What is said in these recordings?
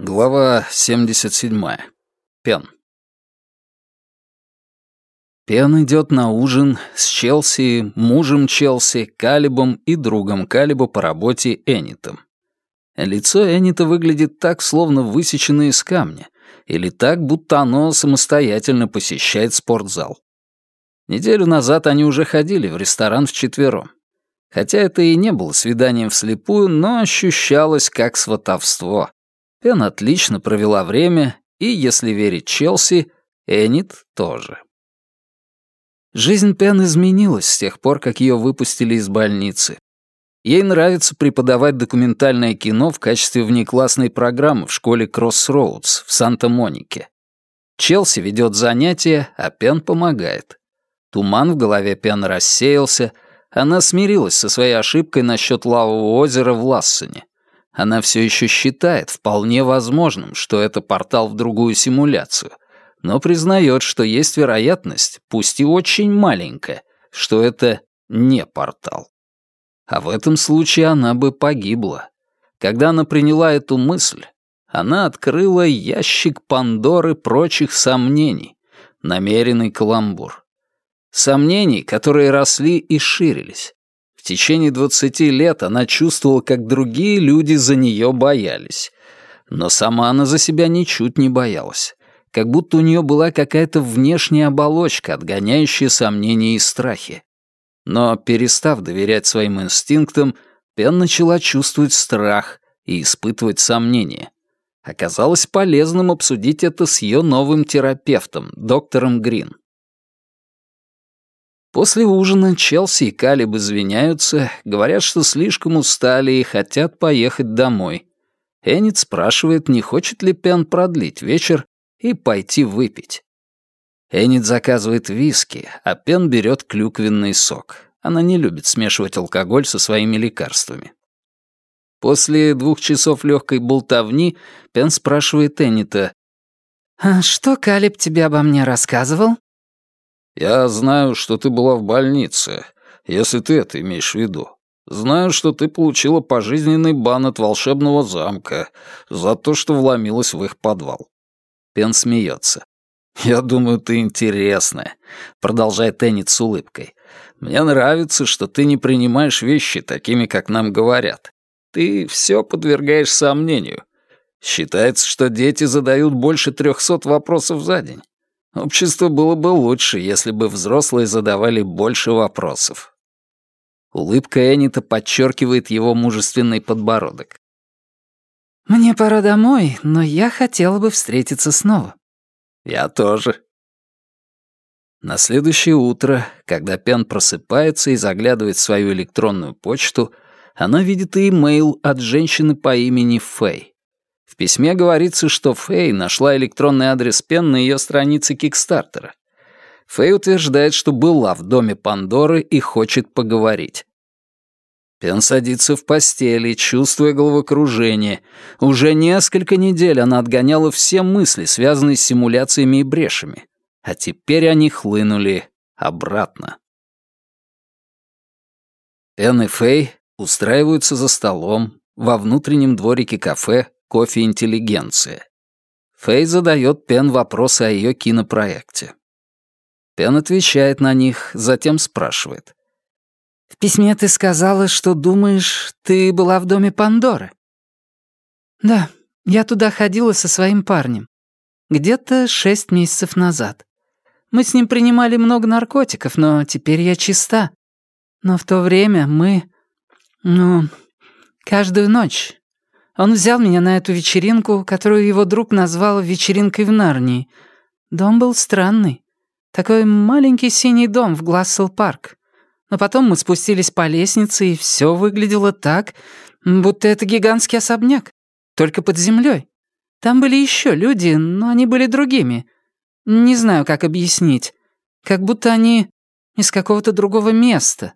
Глава 77. Пен. Пен идет на ужин с Челси, мужем Челси, Калибом и другом Калиба по работе Энитом. Лицо Энита выглядит так, словно высечено из камня, или так, будто оно самостоятельно посещает спортзал. Неделю назад они уже ходили в ресторан вчетвером. Хотя это и не было свиданием вслепую, но ощущалось как сватовство. Пен отлично провела время, и, если верить Челси, Энит тоже. Жизнь Пен изменилась с тех пор, как ее выпустили из больницы. Ей нравится преподавать документальное кино в качестве внеклассной программы в школе Кроссроудс в Санта-Монике. Челси ведет занятия, а Пен помогает. Туман в голове Пен рассеялся, она смирилась со своей ошибкой насчет лавового озера в Лассене. Она все еще считает вполне возможным, что это портал в другую симуляцию, но признает, что есть вероятность, пусть и очень маленькая, что это не портал. А в этом случае она бы погибла. Когда она приняла эту мысль, она открыла ящик Пандоры прочих сомнений, намеренный каламбур. Сомнений, которые росли и ширились. В течение двадцати лет она чувствовала, как другие люди за нее боялись. Но сама она за себя ничуть не боялась. Как будто у нее была какая-то внешняя оболочка, отгоняющая сомнения и страхи. Но, перестав доверять своим инстинктам, Пен начала чувствовать страх и испытывать сомнения. Оказалось полезным обсудить это с ее новым терапевтом, доктором Грин. После ужина Челси и Калиб извиняются, говорят, что слишком устали и хотят поехать домой. Эннет спрашивает, не хочет ли Пен продлить вечер и пойти выпить. Эннет заказывает виски, а Пен берет клюквенный сок. Она не любит смешивать алкоголь со своими лекарствами. После двух часов легкой болтовни Пен спрашивает Эннита, «А что Калиб тебе обо мне рассказывал?» Я знаю, что ты была в больнице, если ты это имеешь в виду. Знаю, что ты получила пожизненный бан от волшебного замка за то, что вломилась в их подвал». Пен смеется. «Я думаю, ты интересная», — продолжает Эннет с улыбкой. «Мне нравится, что ты не принимаешь вещи такими, как нам говорят. Ты все подвергаешь сомнению. Считается, что дети задают больше трехсот вопросов за день. Общество было бы лучше, если бы взрослые задавали больше вопросов. Улыбка Энита подчеркивает его мужественный подбородок. «Мне пора домой, но я хотела бы встретиться снова». «Я тоже». На следующее утро, когда Пен просыпается и заглядывает в свою электронную почту, она видит имейл от женщины по имени Фэй. В письме говорится, что Фэй нашла электронный адрес Пен на ее странице Кикстартера. Фэй утверждает, что была в доме Пандоры и хочет поговорить. Пен садится в постели, чувствуя головокружение. Уже несколько недель она отгоняла все мысли, связанные с симуляциями и брешами. А теперь они хлынули обратно. Пен и Фэй устраиваются за столом во внутреннем дворике кафе кофе интеллигенция. Фэй задает Пен вопросы о ее кинопроекте. Пен отвечает на них, затем спрашивает. «В письме ты сказала, что думаешь, ты была в доме Пандоры?» «Да, я туда ходила со своим парнем. Где-то шесть месяцев назад. Мы с ним принимали много наркотиков, но теперь я чиста. Но в то время мы... Ну, каждую ночь он взял меня на эту вечеринку, которую его друг назвал «вечеринкой в Нарнии». Дом был странный. Такой маленький синий дом в Глассел-парк. Но потом мы спустились по лестнице, и все выглядело так, будто это гигантский особняк, только под землей. Там были еще люди, но они были другими. Не знаю, как объяснить. Как будто они из какого-то другого места.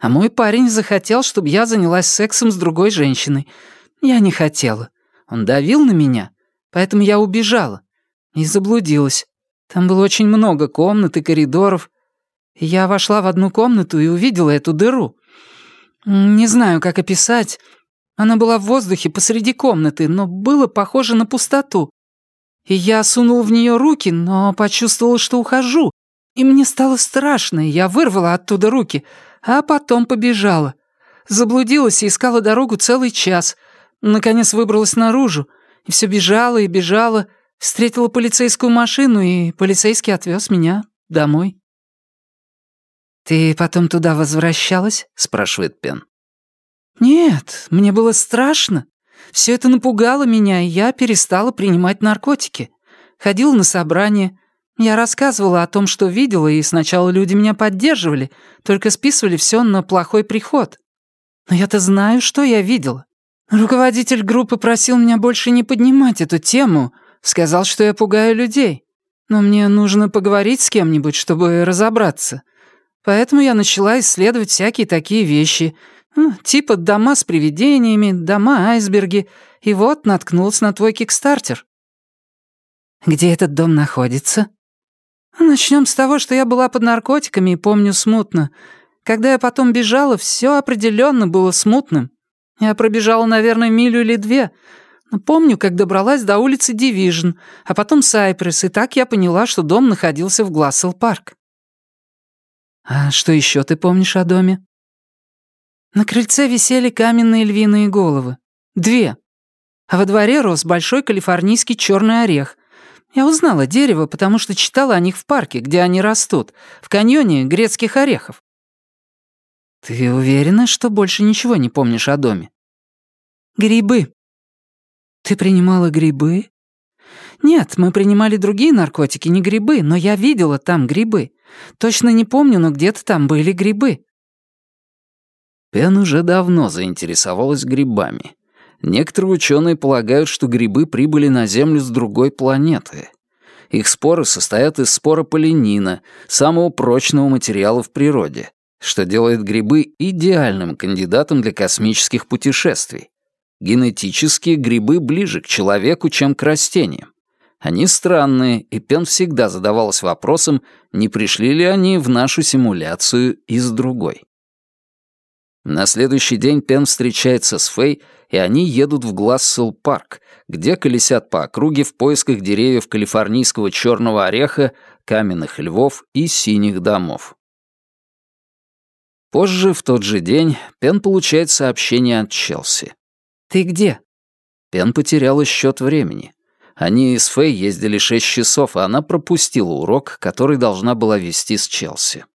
А мой парень захотел, чтобы я занялась сексом с другой женщиной — я не хотела. Он давил на меня, поэтому я убежала. И заблудилась. Там было очень много комнат и коридоров. я вошла в одну комнату и увидела эту дыру. Не знаю, как описать. Она была в воздухе посреди комнаты, но было похоже на пустоту. И я сунул в нее руки, но почувствовал, что ухожу. И мне стало страшно, и я вырвала оттуда руки, а потом побежала. Заблудилась и искала дорогу целый час. Наконец выбралась наружу, и все бежала и бежала. Встретила полицейскую машину, и полицейский отвез меня домой. «Ты потом туда возвращалась?» — спрашивает Пен. «Нет, мне было страшно. Все это напугало меня, и я перестала принимать наркотики. Ходила на собрания. Я рассказывала о том, что видела, и сначала люди меня поддерживали, только списывали все на плохой приход. Но я-то знаю, что я видела. Руководитель группы просил меня больше не поднимать эту тему, сказал, что я пугаю людей. Но мне нужно поговорить с кем-нибудь, чтобы разобраться. Поэтому я начала исследовать всякие такие вещи, ну, типа дома с привидениями, дома-айсберги, и вот наткнулась на твой кикстартер. Где этот дом находится? Начнем с того, что я была под наркотиками и помню смутно. Когда я потом бежала, все определенно было смутным. Я пробежала, наверное, милю или две. Помню, как добралась до улицы Дивижн, а потом Сайпресс, и так я поняла, что дом находился в Глассел-парк. А что еще ты помнишь о доме? На крыльце висели каменные львиные головы. Две. А во дворе рос большой калифорнийский черный орех. Я узнала дерево, потому что читала о них в парке, где они растут, в каньоне грецких орехов. Ты уверена, что больше ничего не помнишь о доме? Грибы. Ты принимала грибы? Нет, мы принимали другие наркотики, не грибы, но я видела там грибы. Точно не помню, но где-то там были грибы. Пен уже давно заинтересовалась грибами. Некоторые ученые полагают, что грибы прибыли на Землю с другой планеты. Их споры состоят из спора поленина, самого прочного материала в природе, что делает грибы идеальным кандидатом для космических путешествий. Генетически грибы ближе к человеку, чем к растениям. Они странные, и Пен всегда задавалась вопросом, не пришли ли они в нашу симуляцию из другой. На следующий день Пен встречается с Фэй, и они едут в Глассел-парк, где колесят по округе в поисках деревьев калифорнийского черного ореха, каменных львов и синих домов. Позже, в тот же день, Пен получает сообщение от Челси. «Ты где?» Пен потеряла счет времени. Они с Фэй ездили шесть часов, а она пропустила урок, который должна была вести с Челси.